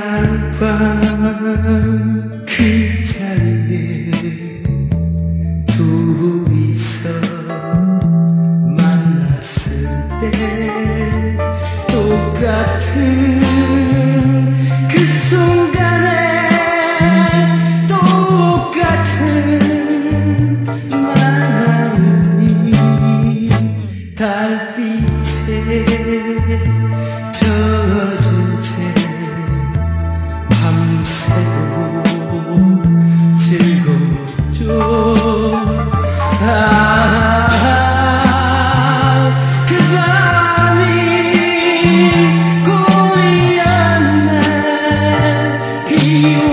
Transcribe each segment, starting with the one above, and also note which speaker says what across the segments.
Speaker 1: 하룻밤 그 자리에 둘이서 만났을 때 똑같은 you.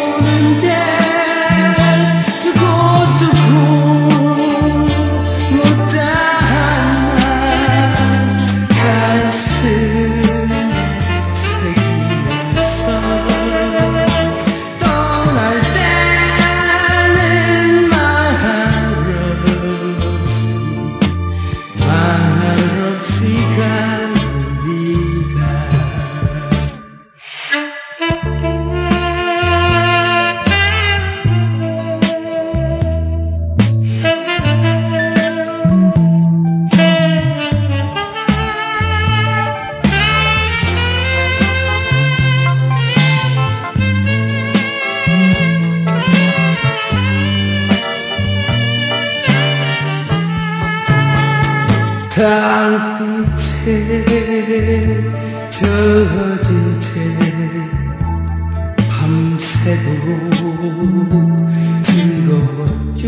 Speaker 1: 땅빛에 젖은 채 밤새도록 즐거웠죠.